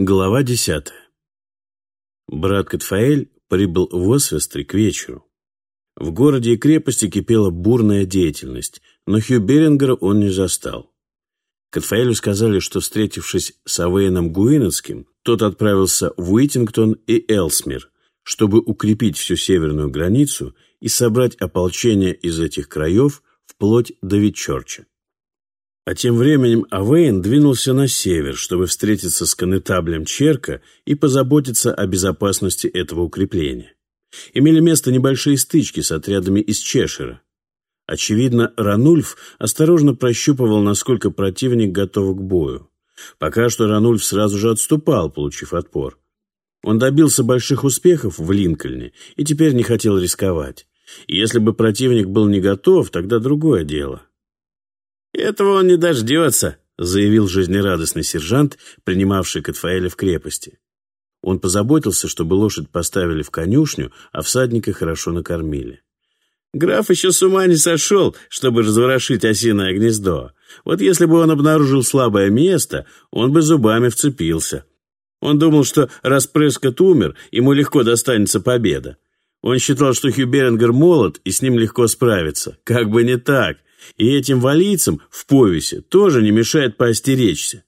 Глава десятая. Брат Катфаэль прибыл в Освестри к вечеру. В городе и крепости кипела бурная деятельность, но Хью Берингера он не застал. Катфаэлю сказали, что, встретившись с Авейном Гуинетским, тот отправился в Уитингтон и Элсмир, чтобы укрепить всю северную границу и собрать ополчение из этих краев вплоть до Витчорча. А тем временем Авейн двинулся на север, чтобы встретиться с конетаблем Черка и позаботиться о безопасности этого укрепления. Имели место небольшие стычки с отрядами из Чешира. Очевидно, Ранульф осторожно прощупывал, насколько противник готов к бою. Пока что Ранульф сразу же отступал, получив отпор. Он добился больших успехов в Линкольне и теперь не хотел рисковать. И если бы противник был не готов, тогда другое дело. «Этого он не дождется», — заявил жизнерадостный сержант, принимавший Катфаэля в крепости. Он позаботился, чтобы лошадь поставили в конюшню, а всадника хорошо накормили. «Граф еще с ума не сошел, чтобы разворошить осиное гнездо. Вот если бы он обнаружил слабое место, он бы зубами вцепился. Он думал, что раз Прескотт умер, ему легко достанется победа. Он считал, что Хью Берингер молод, и с ним легко справиться. Как бы не так. И этим валийцам в повесе тоже не мешает поостеречься.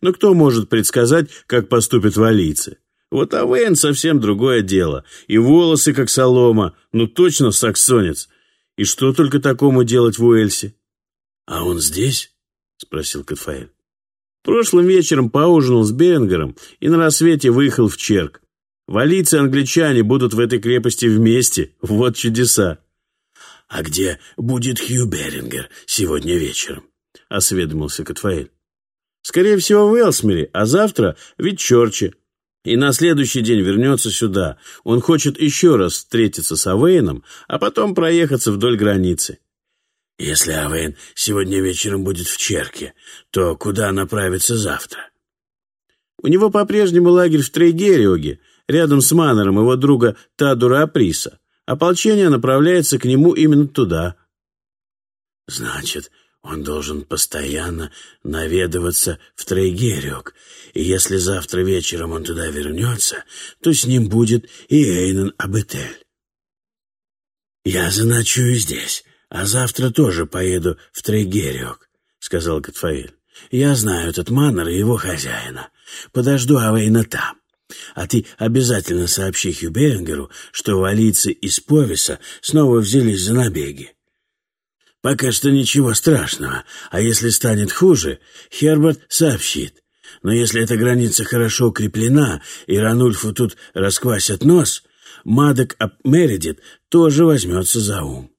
Но кто может предсказать, как поступят валийцы? Вот Авен совсем другое дело. И волосы, как солома, ну точно саксонец. И что только такому делать в Уэльсе? — А он здесь? — спросил Катфаэль. Прошлым вечером поужинал с Берингером и на рассвете выехал в Черк. Валийцы и англичане будут в этой крепости вместе. Вот чудеса. «А где будет Хью Берингер сегодня вечером?» — осведомился Катфаэль. «Скорее всего, в Элсмере, а завтра в Витчорче. И на следующий день вернется сюда. Он хочет еще раз встретиться с Авейном, а потом проехаться вдоль границы». «Если Авейн сегодня вечером будет в Черке, то куда направится завтра?» «У него по-прежнему лагерь в Трейгериоге, рядом с манором его друга Тудура ап Риса. Ополчение направляется к нему именно туда. Значит, он должен постоянно наведываться в Трейгериок, и если завтра вечером он туда вернется, то с ним будет и Эйнион аб Ител. «Я заночую здесь, а завтра тоже поеду в Трейгериок», — сказал Кадфаэль. «Я знаю этот манор и его хозяина. Подожду Авейна там. А ты обязательно сообщи Хью Берингеру, что валийцы из Повиса снова взялись за набеги. Пока что ничего страшного, а если станет хуже, Херберт сообщит. Но если эта граница хорошо укреплена, и Ранульфу тут расквасят нос, Мадок об Мередит тоже возьмется за ум.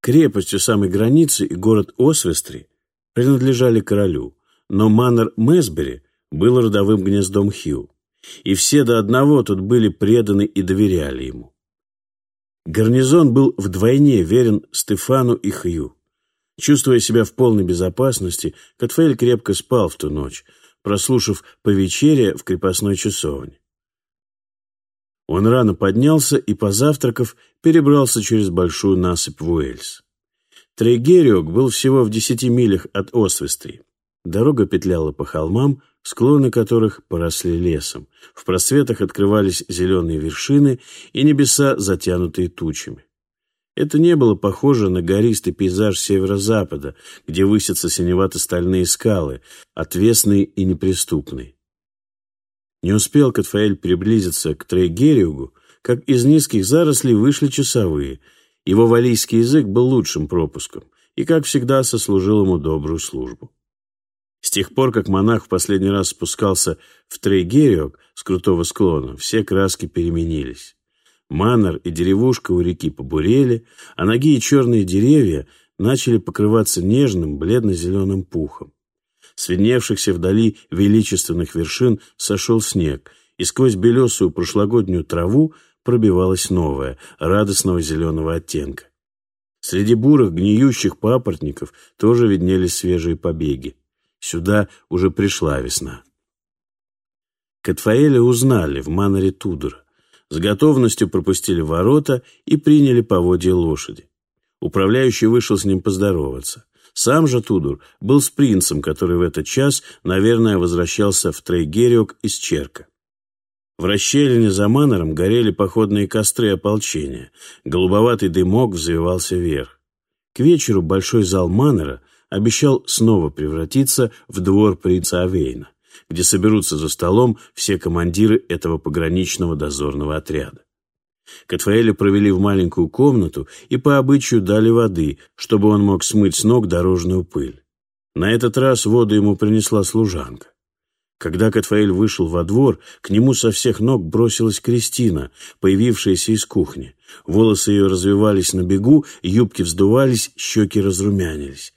Крепость у самой границы и город Освестри принадлежали королю, но манор Месбери был родовым гнездом Хью, и все до одного тут были преданы и доверяли ему. Гарнизон был вдвойне верен Стефану и Хью. Чувствуя себя в полной безопасности, Катфаэль крепко спал в ту ночь, прослушав по вечере в крепостной часовне. Он рано поднялся и, позавтракав, перебрался через большую насыпь в Уэльс. Трейгериок был всего в десяти милях от Освестри. Дорога петляла по холмам, склоны которых поросли лесом. В просветах открывались зеленые вершины и небеса, затянутые тучами. Это не было похоже на гористый пейзаж северо-запада, где высятся синевато-стальные скалы, отвесные и неприступные. Не успел Катфаэль приблизиться к Трейгериугу, как из низких зарослей вышли часовые. Его валийский язык был лучшим пропуском и, как всегда, сослужил ему добрую службу. С тех пор, как монах в последний раз спускался в Трейгериок с крутого склона, все краски переменились. Манор и деревушка у реки побурели, а ноги и черные деревья начали покрываться нежным бледно-зеленым пухом. С видневшихся вдали величественных вершин сошел снег, и сквозь белесую прошлогоднюю траву пробивалась новая, радостного зеленого оттенка. Среди бурых гниющих папоротников тоже виднелись свежие побеги. Сюда уже пришла весна. Катфаэля узнали в маноре Тудора. С готовностью пропустили ворота и приняли поводья лошади. Управляющий вышел с ним поздороваться. Сам же Тудур был с принцем, который в этот час, наверное, возвращался в Трейгериок из Черка. В расщелине за манором горели походные костры ополчения. Голубоватый дымок взвивался вверх. К вечеру большой зал манора обещал снова превратиться в двор принца Овейна, где соберутся за столом все командиры этого пограничного дозорного отряда. Катфаэля провели в маленькую комнату и по обычаю дали воды, чтобы он мог смыть с ног дорожную пыль. На этот раз воду ему принесла служанка. Когда Катфаэль вышел во двор, к нему со всех ног бросилась Кристина, появившаяся из кухни. Волосы ее развивались на бегу, юбки вздувались, щеки разрумянились.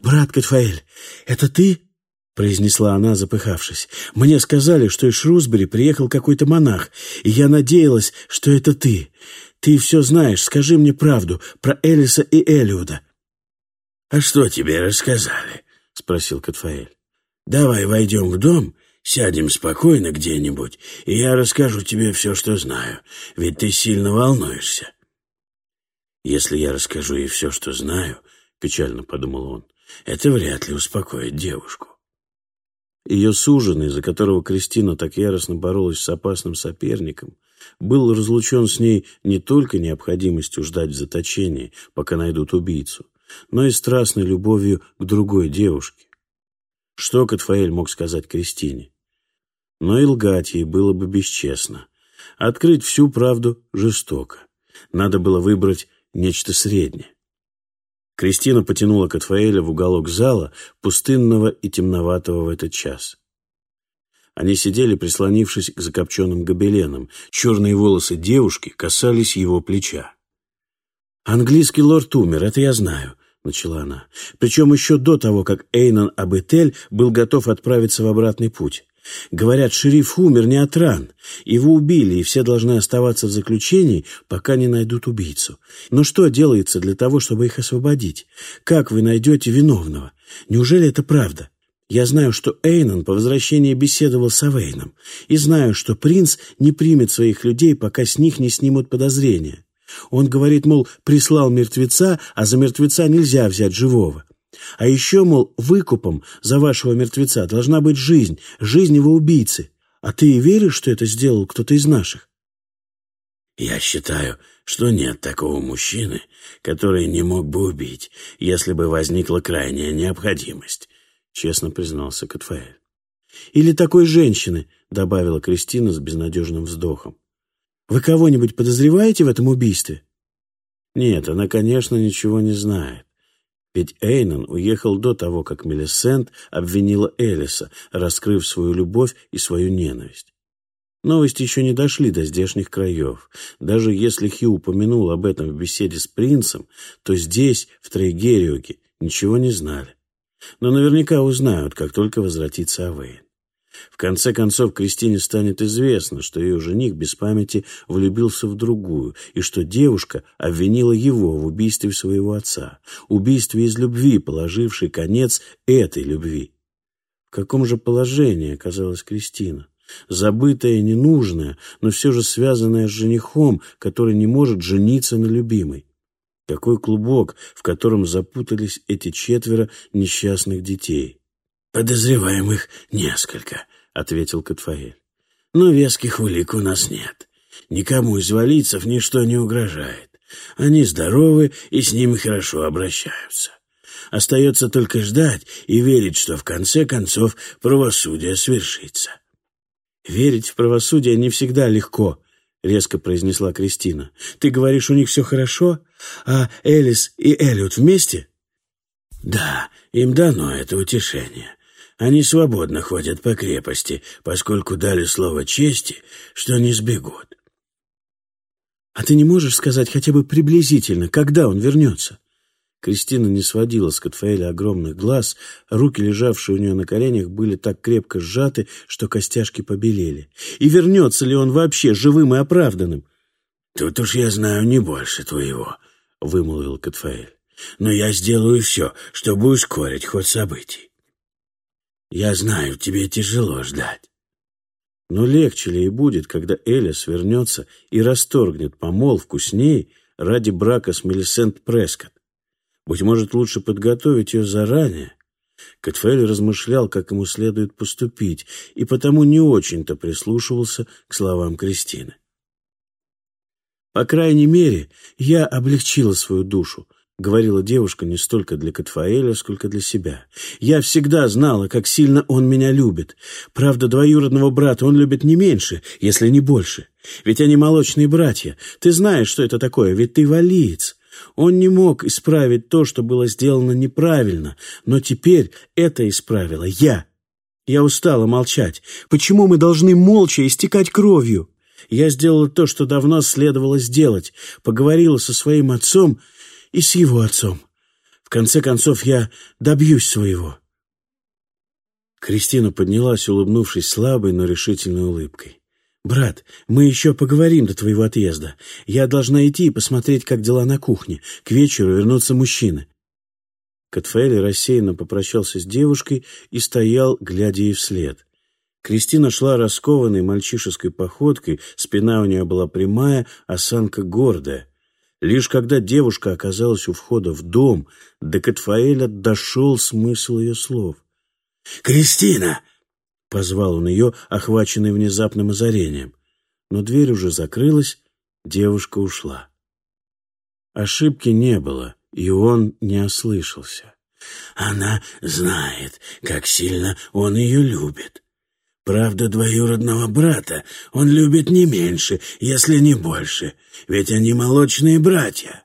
«Брат Катфаэль, это ты?» — произнесла она, запыхавшись. «Мне сказали, что из Шрусбери приехал какой-то монах, и я надеялась, что это ты. Ты все знаешь, скажи мне правду про Элиса и Элиуда». «А что тебе рассказали?» — спросил Катфаэль. «Давай войдем в дом, сядем спокойно где-нибудь, и я расскажу тебе все, что знаю, ведь ты сильно волнуешься». «Если я расскажу ей все, что знаю», — печально подумал он, — «это вряд ли успокоит девушку». Ее суженый, за которого Кристина так яростно боролась с опасным соперником, был разлучен с ней не только необходимостью ждать в заточении, пока найдут убийцу, но и страстной любовью к другой девушке. Что Катфаэль мог сказать Кристине? Но и лгать ей было бы бесчестно. Открыть всю правду жестоко. Надо было выбрать нечто среднее. Кристина потянула Катфаэля в уголок зала, пустынного и темноватого в этот час. Они сидели, прислонившись к закопченным гобеленам. Черные волосы девушки касались его плеча. «Английский лорд умер, это я знаю», — начала она. «Причем еще до того, как Эйнан Абетель был готов отправиться в обратный путь. Говорят, шериф умер не от ран. Его убили, и все должны оставаться в заключении, пока не найдут убийцу. Но что делается для того, чтобы их освободить? Как вы найдете виновного? Неужели это правда? Я знаю, что Эйнон по возвращении беседовал с Авейном, и знаю, что принц не примет своих людей, пока с них не снимут подозрения. Он говорит, мол, прислал мертвеца, а за мертвеца нельзя взять живого. А еще, мол, выкупом за вашего мертвеца должна быть жизнь, жизнь его убийцы. А ты веришь, что это сделал кто-то из наших? Я считаю, что нет такого мужчины, который не мог бы убить, если бы возникла крайняя необходимость, честно признался Катфаэль. Или такой женщины, добавила Кристина с безнадежным вздохом. Вы кого-нибудь подозреваете в этом убийстве? Нет, она, конечно, ничего не знает. Ведь Эйнон уехал до того, как Мелисент обвинила Элиса, раскрыв свою любовь и свою ненависть. Новости еще не дошли до здешних краев. Даже если Хью упомянул об этом в беседе с принцем, то здесь, в Трейгериоке, ничего не знали. Но наверняка узнают, как только возвратится Авейн. В конце концов, Кристине станет известно, что ее жених без памяти влюбился в другую, и что девушка обвинила его в убийстве своего отца, убийстве из любви, положившей конец этой любви. В каком же положении оказалась Кристина? Забытая ненужная, но все же связанная с женихом, который не может жениться на любимой. Какой клубок, в котором запутались эти четверо несчастных детей. «Подозреваемых несколько», — ответил Катфаэль. «Но веских улик у нас нет. Никому из валийцев ничто не угрожает. Они здоровы и с ними хорошо обращаются. Остается только ждать и верить, что в конце концов правосудие свершится». «Верить в правосудие не всегда легко», — резко произнесла Кристина. «Ты говоришь, у них все хорошо? А Элис и Эллиот вместе?» «Да, им дано это утешение. Они свободно ходят по крепости, поскольку дали слово чести, что не сбегут. А ты не можешь сказать хотя бы приблизительно, когда он вернется? Кристина не сводила с Катфаэля огромных глаз, руки, лежавшие у нее на коленях, были так крепко сжаты, что костяшки побелели. И вернется ли он вообще живым и оправданным? «Тут уж я знаю не больше твоего», — вымолвил Катфаэль. «Но я сделаю все, чтобы ускорить ход событий. Я знаю, тебе тяжело ждать. Но легче ли и будет, когда Элис вернется и расторгнет помолвку с ней ради брака с Мелисент Прескотт? Быть может, лучше подготовить ее заранее? Катфаэль размышлял, как ему следует поступить, и потому не очень-то прислушивался к словам Кристины. «По крайней мере, я облегчила свою душу», — говорила девушка не столько для Катфаэля, сколько для себя. «Я всегда знала, как сильно он меня любит. Правда, двоюродного брата он любит не меньше, если не больше. Ведь они молочные братья. Ты знаешь, что это такое, ведь ты валиец. Он не мог исправить то, что было сделано неправильно, но теперь это исправила я. Я устала молчать. Почему мы должны молча истекать кровью?» Я сделала то, что давно следовало сделать. Поговорила со своим отцом и с его отцом. В конце концов, я добьюсь своего. Кристина поднялась, улыбнувшись слабой, но решительной улыбкой. «Брат, мы еще поговорим до твоего отъезда. Я должна идти и посмотреть, как дела на кухне. К вечеру вернутся мужчины». Катфаэль рассеянно попрощался с девушкой и стоял, глядя ей вслед. Кристина шла раскованной мальчишеской походкой, спина у нее была прямая, осанка гордая. Лишь когда девушка оказалась у входа в дом, до Катфаэля дошел смысл ее слов. «Кристина!» — позвал он ее, охваченный внезапным озарением. Но дверь уже закрылась, девушка ушла. Ошибки не было, и он не ослышался. «Она знает, как сильно он ее любит. Правда, двоюродного брата он любит не меньше, если не больше, ведь они молочные братья.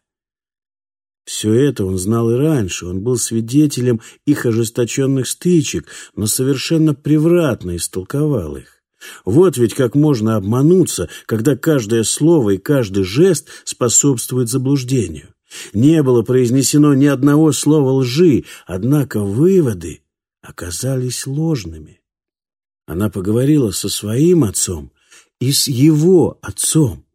Все это он знал и раньше, он был свидетелем их ожесточенных стычек, но совершенно превратно истолковал их. Вот ведь как можно обмануться, когда каждое слово и каждый жест способствует заблуждению. Не было произнесено ни одного слова лжи, однако выводы оказались ложными. Она поговорила со своим отцом и с его отцом.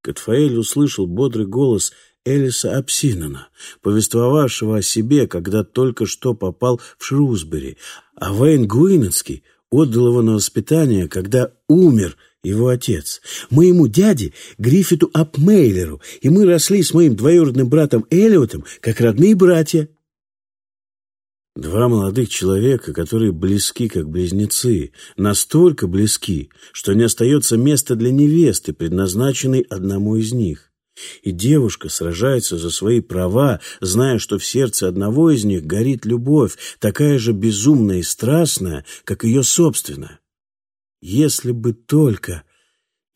Катфаэль услышал бодрый голос Элиса Апсинена, повествовавшего о себе, когда только что попал в Шрусбери, а Вейн Гуинецкий отдал его на воспитание, когда умер его отец. Моему дяде, Гриффиту Апмейлеру, и мы росли с моим двоюродным братом Эллиотом, как родные братья. Два молодых человека, которые близки, как близнецы, настолько близки, что не остается места для невесты, предназначенной одному из них. И девушка сражается за свои права, зная, что в сердце одного из них горит любовь, такая же безумная и страстная, как ее собственная. Если бы только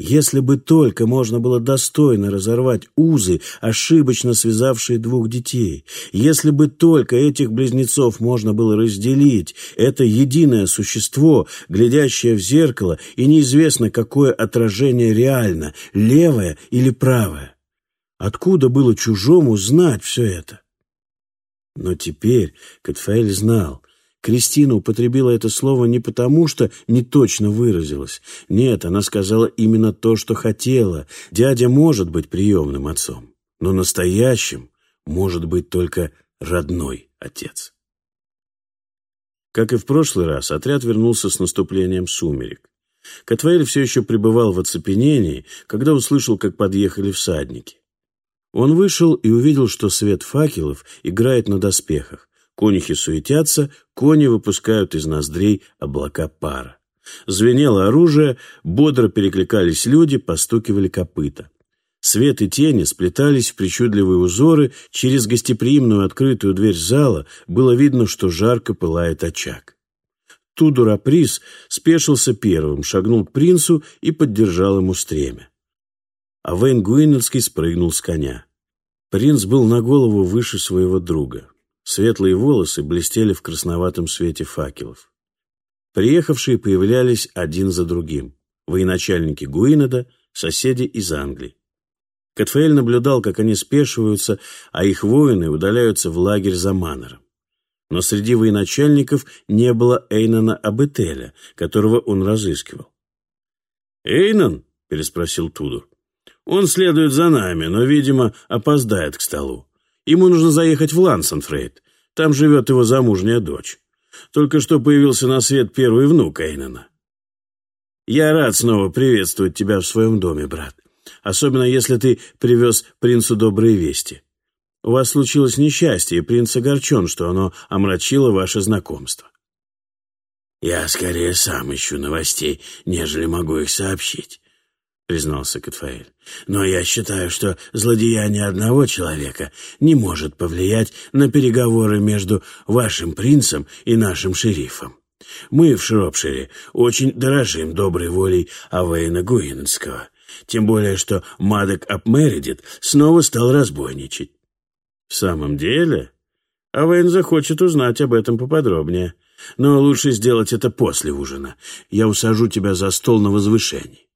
если бы только можно было достойно разорвать узы, ошибочно связавшие двух детей, если бы только этих близнецов можно было разделить, это единое существо, глядящее в зеркало, и неизвестно, какое отражение реально, левое или правое. Откуда было чужому знать все это? Но теперь Катфаэль знал, Кристина употребила это слово не потому, что не точно выразилась. Нет, она сказала именно то, что хотела. Дядя может быть приемным отцом, но настоящим может быть только родной отец. Как и в прошлый раз, отряд вернулся с наступлением сумерек. Катваэль все еще пребывал в оцепенении, когда услышал, как подъехали всадники. Он вышел и увидел, что свет факелов играет на доспехах, Конюхи суетятся, кони выпускают из ноздрей облака пара. Звенело оружие, бодро перекликались люди, постукивали копыта. Свет и тени сплетались в причудливые узоры, через гостеприимную открытую дверь зала было видно, что жарко пылает очаг. Тудор Априс спешился первым, шагнул к принцу и поддержал ему стремя. А Вейн Гуинельский спрыгнул с коня. Принц был на голову выше своего друга. Светлые волосы блестели в красноватом свете факелов. Приехавшие появлялись один за другим. Военачальники Гуинеда, соседи из Англии. Катфаэль наблюдал, как они спешиваются, а их воины удаляются в лагерь за Маннером. Но среди военачальников не было Эйнона Абетеля, которого он разыскивал. «Эйнон?» — переспросил Тудор. «Он следует за нами, но, видимо, опоздает к столу. Ему нужно заехать в Лансенфрейд. Там живет его замужняя дочь. Только что появился на свет первый внук Эйнена. Я рад снова приветствовать тебя в своем доме, брат. Особенно, если ты привез принцу добрые вести. У вас случилось несчастье, и принц огорчен, что оно омрачило ваше знакомство. «Я скорее сам ищу новостей, нежели могу их сообщить», — признался Катфаэль. «Но я считаю, что злодеяние одного человека не может повлиять на переговоры между вашим принцем и нашим шерифом. Мы в Шропшире очень дорожим доброй волей Авейна Гуинского, тем более что Мадок Апмеридит снова стал разбойничать. В самом деле, Авейн захочет узнать об этом поподробнее, но лучше сделать это после ужина. Я усажу тебя за стол на возвышении.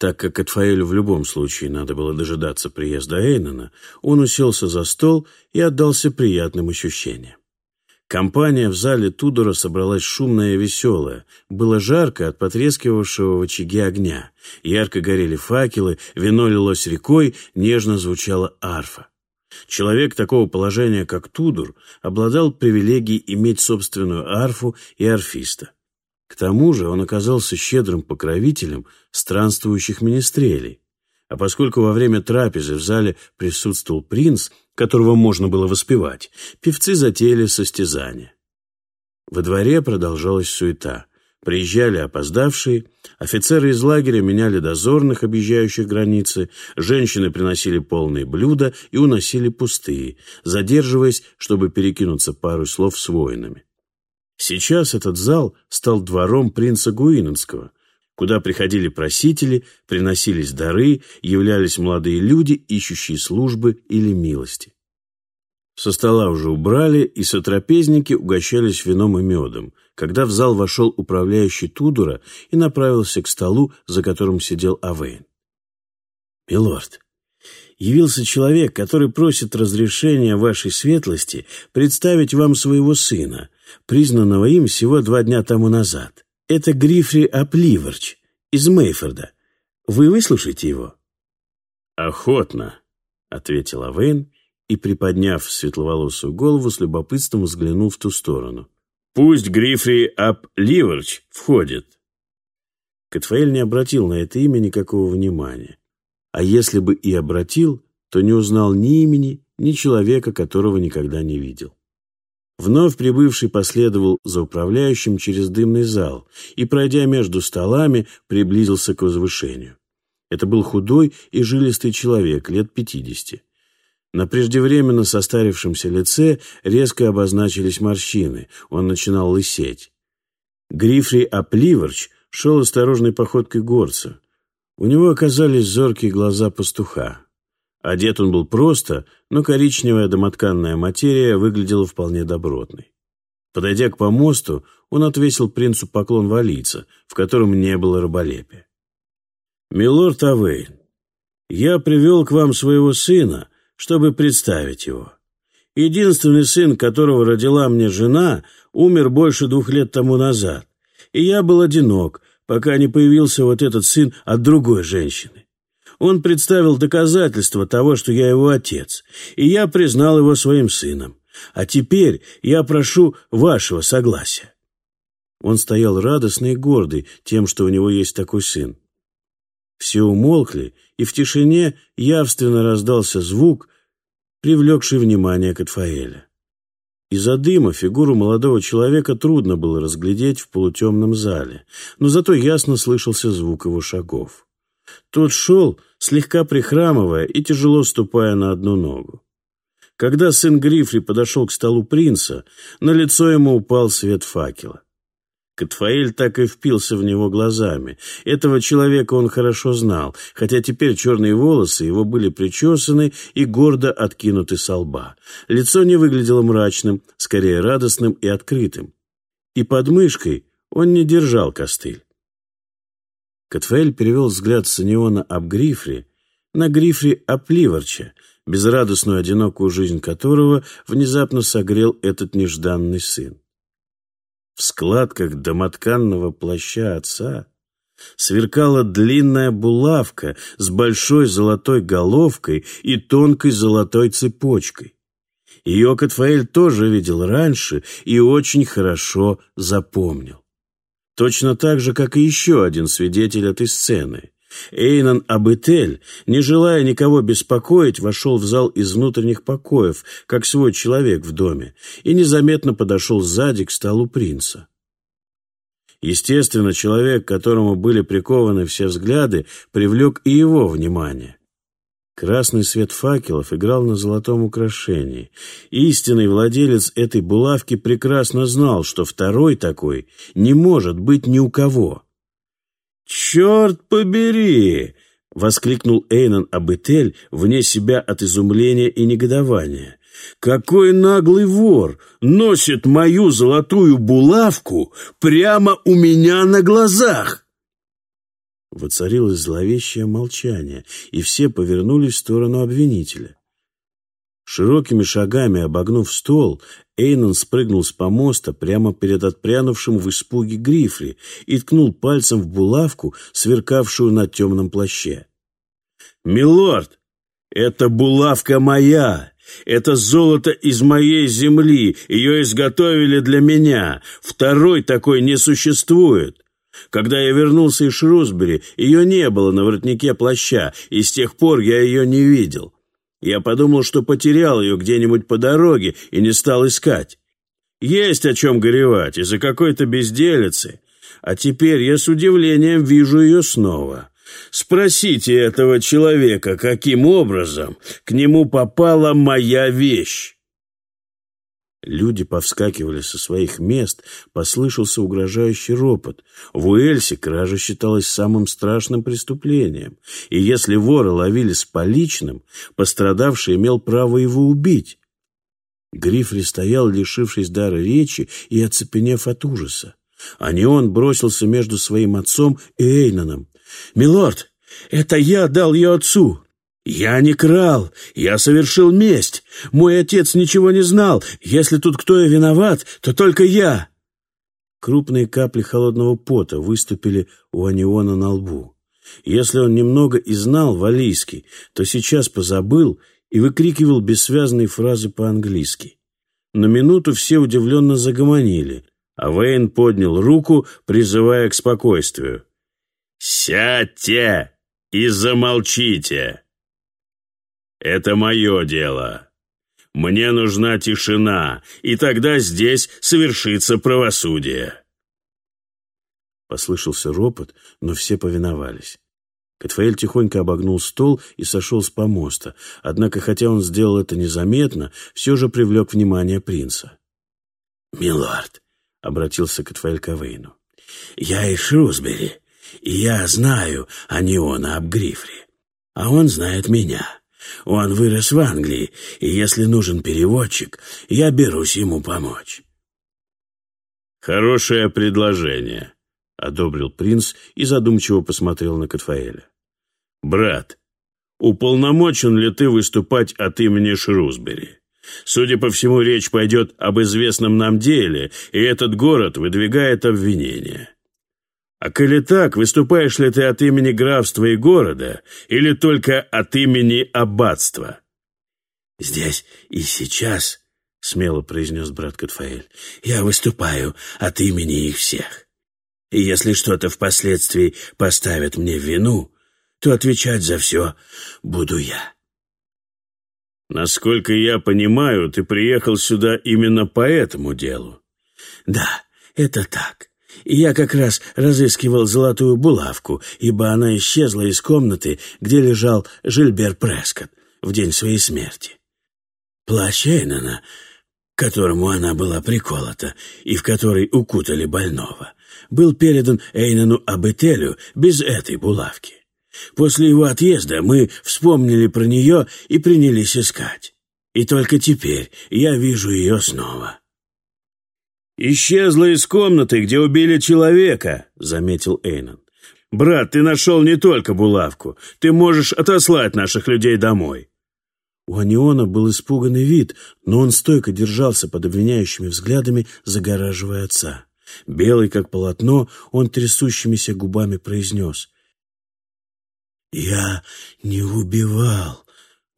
Так как Атфаэлю в любом случае надо было дожидаться приезда Эйнона, он уселся за стол и отдался приятным ощущениям. Компания в зале Тудора собралась шумная и веселая. Было жарко от потрескивавшего в очаге огня. Ярко горели факелы, вино лилось рекой, нежно звучала арфа. Человек такого положения, как Тудор, обладал привилегией иметь собственную арфу и арфиста. К тому же он оказался щедрым покровителем странствующих министрелей. А поскольку во время трапезы в зале присутствовал принц, которого можно было воспевать, певцы затеяли состязание. Во дворе продолжалась суета. Приезжали опоздавшие, офицеры из лагеря меняли дозорных, объезжающих границы, женщины приносили полные блюда и уносили пустые, задерживаясь, чтобы перекинуться пару слов с воинами. Сейчас этот зал стал двором принца Гуиненского, куда приходили просители, приносились дары, являлись молодые люди, ищущие службы или милости. Со стола уже убрали, и сотрапезники угощались вином и медом, когда в зал вошел управляющий Тудора и направился к столу, за которым сидел Авейн. «Милорд, явился человек, который просит разрешения вашей светлости представить вам своего сына, признанного им всего два дня тому назад. Это Грифри Апливарч из Мейфорда. Вы выслушаете его?» «Охотно», — ответил Авейн и, приподняв светловолосую голову, с любопытством взглянул в ту сторону. «Пусть Грифри Ап Ливерч входит». Катфаэль не обратил на это имя никакого внимания. А если бы и обратил, то не узнал ни имени, ни человека, которого никогда не видел. Вновь прибывший последовал за управляющим через дымный зал и, пройдя между столами, приблизился к возвышению. Это был худой и жилистый человек, лет пятидесяти. На преждевременно состарившемся лице резко обозначились морщины, он начинал лысеть. Грифри Апливарч шел осторожной походкой горца. У него оказались зоркие глаза пастуха. Одет он был просто, но коричневая домотканная материя выглядела вполне добротной. Подойдя к помосту, он отвесил принцу поклон валийца, в котором не было раболепия. «Милорд Авейн, я привел к вам своего сына, чтобы представить его. Единственный сын, которого родила мне жена, умер больше двух лет тому назад, и я был одинок, пока не появился вот этот сын от другой женщины. Он представил доказательства того, что я его отец, и я признал его своим сыном. А теперь я прошу вашего согласия». Он стоял радостный и гордый тем, что у него есть такой сын. Все умолкли, и в тишине явственно раздался звук, привлекший внимание Катфаэля. Из-за дыма фигуру молодого человека трудно было разглядеть в полутемном зале, но зато ясно слышался звук его шагов. Тот шел, слегка прихрамывая и тяжело ступая на одну ногу. Когда сын Грифри подошел к столу принца, на лицо ему упал свет факела. Катфаэль так и впился в него глазами. Этого человека он хорошо знал, хотя теперь черные волосы его были причесаны и гордо откинуты со лба. Лицо не выглядело мрачным, скорее радостным и открытым. И под мышкой он не держал костыль. Катфаэль перевел взгляд с Саниона об Грифри на Грифри Апливарча, безрадостную одинокую жизнь которого внезапно согрел этот нежданный сын. В складках домотканного плаща отца сверкала длинная булавка с большой золотой головкой и тонкой золотой цепочкой. Ее Катфаэль тоже видел раньше и очень хорошо запомнил. Точно так же, как и еще один свидетель этой сцены. Эйнан Абетель, не желая никого беспокоить, вошел в зал из внутренних покоев, как свой человек в доме, и незаметно подошел сзади к столу принца. Естественно, человек, к которому были прикованы все взгляды, привлек и его внимание. Красный свет факелов играл на золотом украшении. Истинный владелец этой булавки прекрасно знал, что второй такой не может быть ни у кого. «Черт побери!» — воскликнул Эйнон Абетель вне себя от изумления и негодования. «Какой наглый вор носит мою золотую булавку прямо у меня на глазах!» Воцарилось зловещее молчание, и все повернулись в сторону обвинителя. Широкими шагами обогнув стол, Эйнон спрыгнул с помоста прямо перед отпрянувшим в испуге Грифли и ткнул пальцем в булавку, сверкавшую на темном плаще. «Милорд, это булавка моя! Это золото из моей земли! Ее изготовили для меня! Второй такой не существует!» Когда я вернулся из Шрусбери, ее не было на воротнике плаща, и с тех пор я ее не видел. Я подумал, что потерял ее где-нибудь по дороге и не стал искать. Есть о чем горевать из-за какой-то безделицы, а теперь я с удивлением вижу ее снова. Спросите этого человека, каким образом к нему попала моя вещь. Люди повскакивали со своих мест, послышался угрожающий ропот. В Уэльсе кража считалась самым страшным преступлением, и если вора ловили с поличным, пострадавший имел право его убить. Грифри стоял, лишившись дара речи и оцепенев от ужаса. А не он бросился между своим отцом и Эйноном. «Милорд, это я дал ее отцу!» «Я не крал, я совершил месть. Мой отец ничего не знал. Если тут кто и виноват, то только я». Крупные капли холодного пота выступили у Аниона на лбу. Если он немного и знал валийский, то сейчас позабыл и выкрикивал бессвязные фразы по-английски. На минуту все удивленно загомонили, а Вейн поднял руку, призывая к спокойствию. «Сядьте и замолчите!» Это мое дело. Мне нужна тишина, и тогда здесь совершится правосудие. Послышался ропот, но все повиновались. Катфаэль тихонько обогнул стол и сошел с помоста, однако, хотя он сделал это незаметно, все же привлек внимание принца. «Милорд», — обратился Катфаэль к Авейну, — «я из Шрусбери, и я знаю Аниона об Грифре, а он знает меня. Он вырос в Англии, и если нужен переводчик, я берусь ему помочь». «Хорошее предложение», — одобрил принц и задумчиво посмотрел на Катфаэля. «Брат, уполномочен ли ты выступать от имени Шрусбери? Судя по всему, речь пойдет об известном нам деле, и этот город выдвигает обвинения. А коли так, выступаешь ли ты от имени графства и города или только от имени аббатства? Здесь и сейчас, — смело произнес брат Катфаэль, — я выступаю от имени их всех. И если что-то впоследствии поставит мне вину, то отвечать за все буду я. Насколько я понимаю, ты приехал сюда именно по этому делу. Да, это так я как раз разыскивал золотую булавку, ибо она исчезла из комнаты, где лежал Жильбер Прескотт в день своей смерти. Плащ Эйнона, к которому она была приколота и в который укутали больного, был передан Эйнону Абетелю без этой булавки. После его отъезда мы вспомнили про нее и принялись искать. И только теперь я вижу ее снова. «Исчезла из комнаты, где убили человека», — заметил Эйнон. «Брат, ты нашел не только булавку. Ты можешь отослать наших людей домой». У Аниона был испуганный вид, но он стойко держался под обвиняющими взглядами, загораживая отца. Белый, как полотно, он трясущимися губами произнес. «Я не убивал.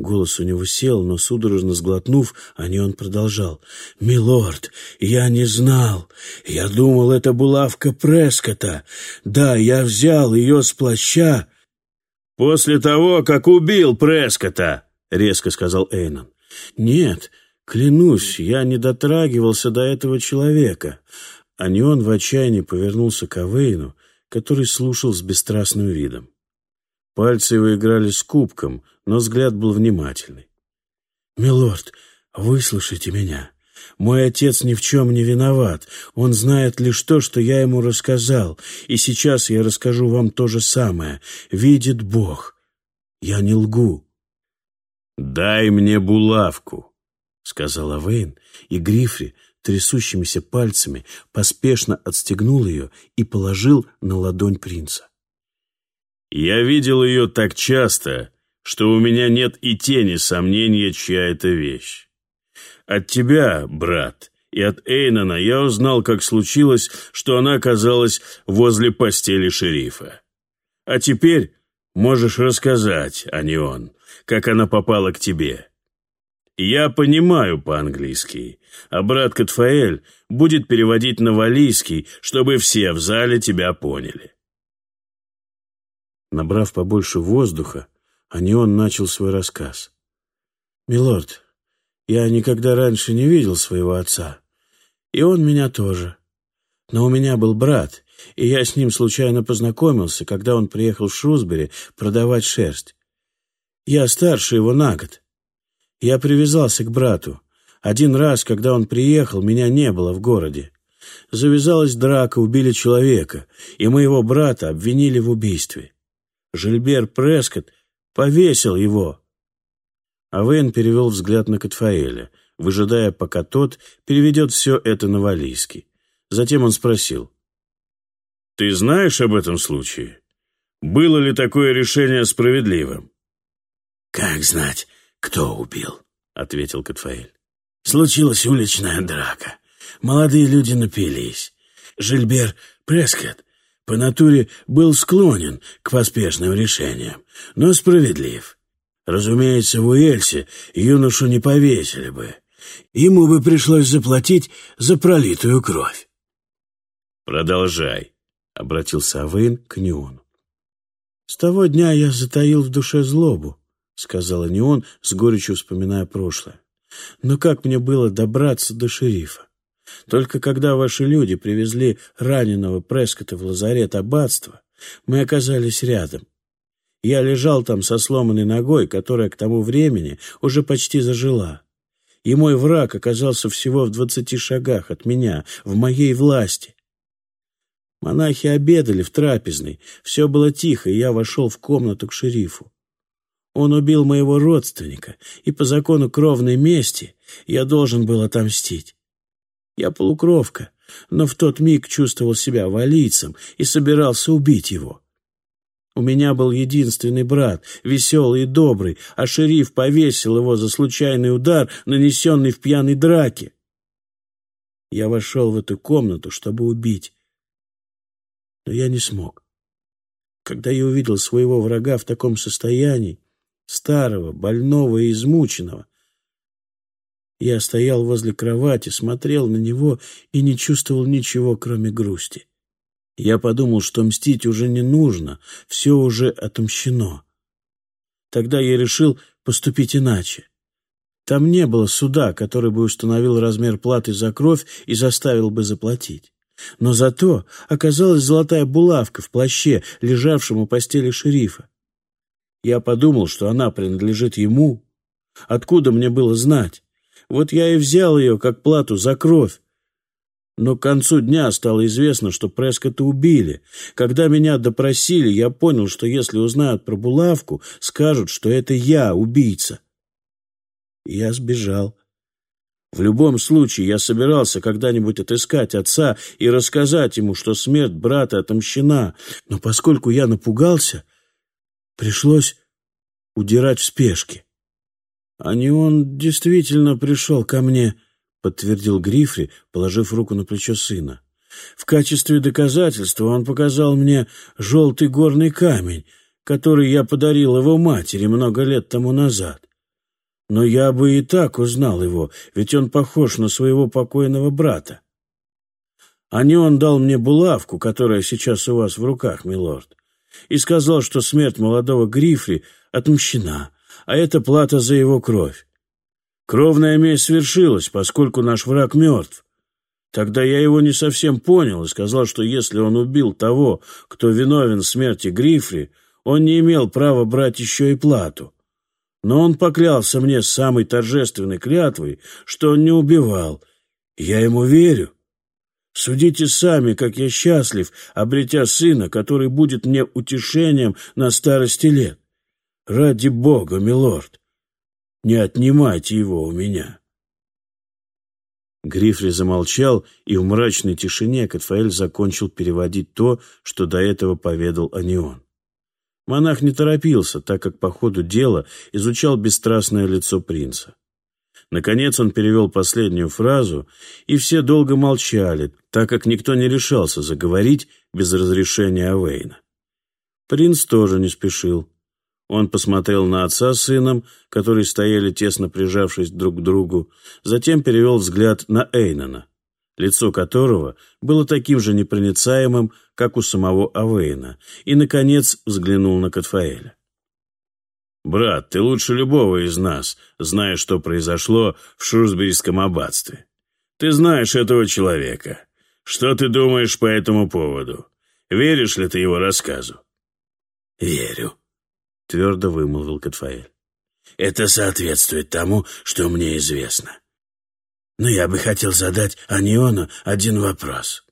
Голос у него сел, но, судорожно сглотнув, а не он продолжал. «Милорд, я не знал. Я думал, это булавка Прескота. Да, я взял ее с плаща, «После того, как убил Прескота», — резко сказал Эйнон. «Нет, клянусь, я не дотрагивался до этого человека». Анион в отчаянии повернулся к Авейну, который слушал с бесстрастным видом. Пальцы его играли с кубком, но взгляд был внимательный. «Милорд, выслушайте меня. Мой отец ни в чем не виноват. Он знает лишь то, что я ему рассказал. И сейчас я расскажу вам то же самое. Видит Бог. Я не лгу». «Дай мне булавку», — сказала Вейн, и Грифри трясущимися пальцами поспешно отстегнул ее и положил на ладонь принца. «Я видел ее так часто, что у меня нет и тени сомнения, чья это вещь. От тебя, брат, и от Эйнона я узнал, как случилось, что она оказалась возле постели шерифа. А теперь можешь рассказать, а не он, как она попала к тебе. Я понимаю по-английски, а брат Катфаэль будет переводить на валийский, чтобы все в зале тебя поняли. Набрав побольше воздуха, Анион начал свой рассказ. «Милорд, я никогда раньше не видел своего отца, и он меня тоже. Но у меня был брат, и я с ним случайно познакомился, когда он приехал в Шрусбери продавать шерсть. Я старше его на год. Я привязался к брату. Один раз, когда он приехал, меня не было в городе. Завязалась драка, убили человека, и моего брата обвинили в убийстве. Жильбер Прескотт повесил его. Авен перевел взгляд на Катфаэля, выжидая, пока тот переведет все это на валийский. Затем он спросил. «Ты знаешь об этом случае? Было ли такое решение справедливым?» «Как знать, кто убил?» — ответил Катфаэль. «Случилась уличная драка. Молодые люди напились. Жильбер Прескотт по натуре был склонен к поспешным решениям, но справедлив. Разумеется, в Уэльсе юношу не повесили бы. Ему бы пришлось заплатить за пролитую кровь. «Продолжай», — обратился Авейн к Неону. «С того дня я затаил в душе злобу», — сказала Неон, с горечью вспоминая прошлое. «Но как мне было добраться до шерифа? Только когда ваши люди привезли раненого Прескота в лазарет аббатства, мы оказались рядом. Я лежал там со сломанной ногой, которая к тому времени уже почти зажила. И мой враг оказался всего в двадцати шагах от меня, в моей власти. Монахи обедали в трапезной, все было тихо, и я вошел в комнату к шерифу. Он убил моего родственника, и по закону кровной мести я должен был отомстить. Я полукровка, но в тот миг чувствовал себя валийцем и собирался убить его. У меня был единственный брат, веселый и добрый, а шериф повесил его за случайный удар, нанесенный в пьяной драке. Я вошел в эту комнату, чтобы убить, но я не смог. Когда я увидел своего врага в таком состоянии, старого, больного и измученного, я стоял возле кровати, смотрел на него и не чувствовал ничего, кроме грусти. Я подумал, что мстить уже не нужно, все уже отомщено. Тогда я решил поступить иначе. Там не было суда, который бы установил размер платы за кровь и заставил бы заплатить. Но зато оказалась золотая булавка в плаще, лежавшем у постели шерифа. Я подумал, что она принадлежит ему. Откуда мне было знать? Вот я и взял ее как плату за кровь. Но к концу дня стало известно, что Прескота убили. Когда меня допросили, я понял, что если узнают про булавку, скажут, что это я, убийца. я сбежал. В любом случае, я собирался когда-нибудь отыскать отца и рассказать ему, что смерть брата отомщена. Но поскольку я напугался, пришлось удирать в спешке. А не он действительно пришел ко мне, — подтвердил Грифри, положив руку на плечо сына. В качестве доказательства он показал мне желтый горный камень, который я подарил его матери много лет тому назад. Но я бы и так узнал его, ведь он похож на своего покойного брата. А не он дал мне булавку, которая сейчас у вас в руках, милорд. и сказал, что смерть молодого Грифри отмщена, а это плата за его кровь. Кровная месть свершилась, поскольку наш враг мертв. Тогда я его не совсем понял и сказал, что если он убил того, кто виновен в смерти Грифри, он не имел права брать еще и плату. Но он поклялся мне самой торжественной клятвой, что он не убивал. Я ему верю. Судите сами, как я счастлив, обретя сына, который будет мне утешением на старости лет. Ради Бога, милорд, не отнимайте его у меня. Грифри замолчал, и в мрачной тишине Катфаэль закончил переводить то, что до этого поведал Анион. Монах не торопился, так как по ходу дела изучал бесстрастное лицо принца. Наконец он перевел последнюю фразу, и все долго молчали, так как никто не решался заговорить без разрешения Авейна. Принц тоже не спешил. Он посмотрел на отца с сыном, которые стояли тесно прижавшись друг к другу, затем перевел взгляд на Эйнона, лицо которого было таким же непроницаемым, как у самого Авейна, и, наконец, взглянул на Катфаэля. «Брат, ты лучше любого из нас, зная, что произошло в Шрусберийском аббатстве. Ты знаешь этого человека. Что ты думаешь по этому поводу? Веришь ли ты его рассказу?» «Верю», — твердо вымолвил Катфаэль. «Это соответствует тому, что мне известно. Но я бы хотел задать Аниону один вопрос».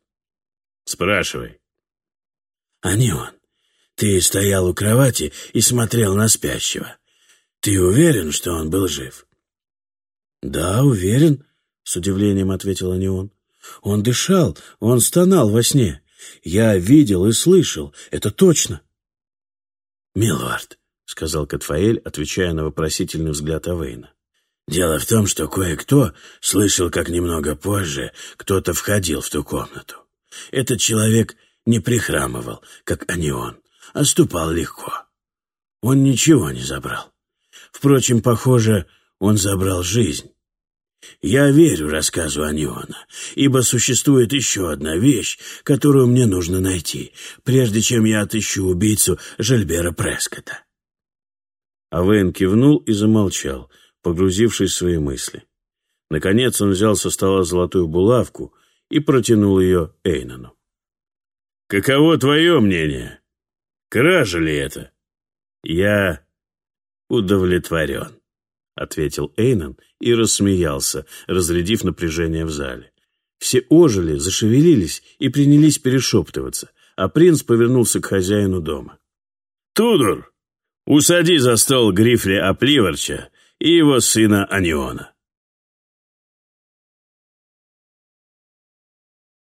«Спрашивай». «Анион, ты стоял у кровати и смотрел на спящего. Ты уверен, что он был жив?» «Да, уверен», — с удивлением ответил Анион. «Он дышал, он стонал во сне. Я видел и слышал, это точно». «Милорд, — сказал Катфаэль, отвечая на вопросительный взгляд Авейна. «Дело в том, что кое-кто слышал, как немного позже кто-то входил в ту комнату. Этот человек не прихрамывал, как Анион, а ступал легко. Он ничего не забрал. Впрочем, похоже, он забрал жизнь. Я верю рассказу Аниона, ибо существует еще одна вещь, которую мне нужно найти, прежде чем я отыщу убийцу Жильбера Прескота. Авейн кивнул и замолчал, погрузившись в свои мысли. Наконец он взял со стола золотую булавку и протянул ее Эйнону. «Каково твое мнение? Кража ли это?» «Я удовлетворен», — ответил Эйнон и рассмеялся, разрядив напряжение в зале. Все ожили, зашевелились и принялись перешептываться, а принц повернулся к хозяину дома. «Тудор, Усади за стол Грифли Апливарча и его сына Аниона.